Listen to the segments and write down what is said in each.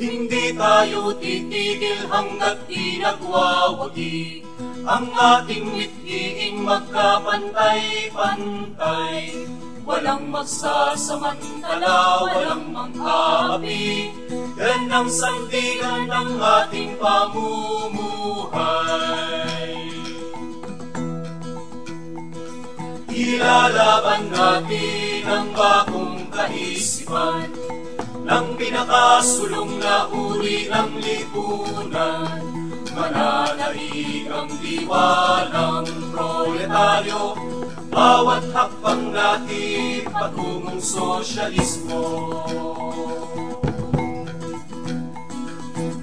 Hindi tayo titigil hanggat di nagwawagi. Ang ating mithiing magkapantay-pantay. Walang magsasamantala, walang manghahapi Yan ang sandigan ng ating pamumuhay. Ilalaban natin ang bagong kaisipan ng pinakasulong na uri ng lipunan. Mananaig ang diwa ng proletaryo, bawat hakbang natin patungong sosyalismo.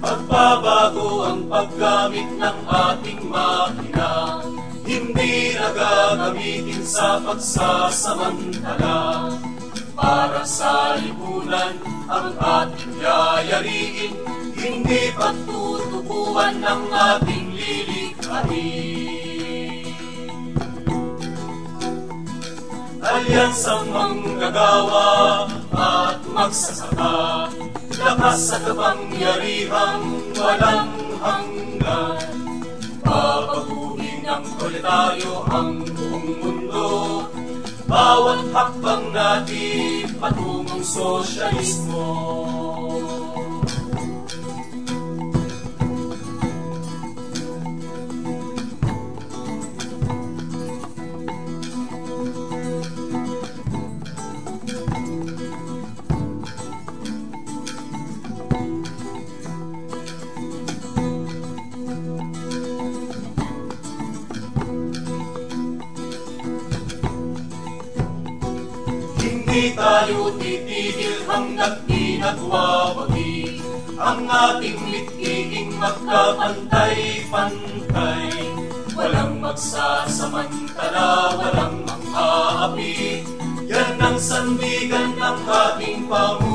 Pagbabago ang paggamit ng ating makina, hindi na gagamitin sa pagsasamantala para sa lipunan ang ating yayariin, hindi pagtutubuan ng ating lilikhain. Alyansang manggagawa at magsasaka, lakas sa kapangyarihang walang hanggan. Babaguhin ng proletaryo ang buong mundo, bawat hakbang natin patungong sosyalismo. Hindi tayo titigil hanggat di nagwawagi Ang ating mithiing magkapantay-pantay Walang magsasamantala, walang mang-aapi. Yan ang sandigan ng ating pamumuhay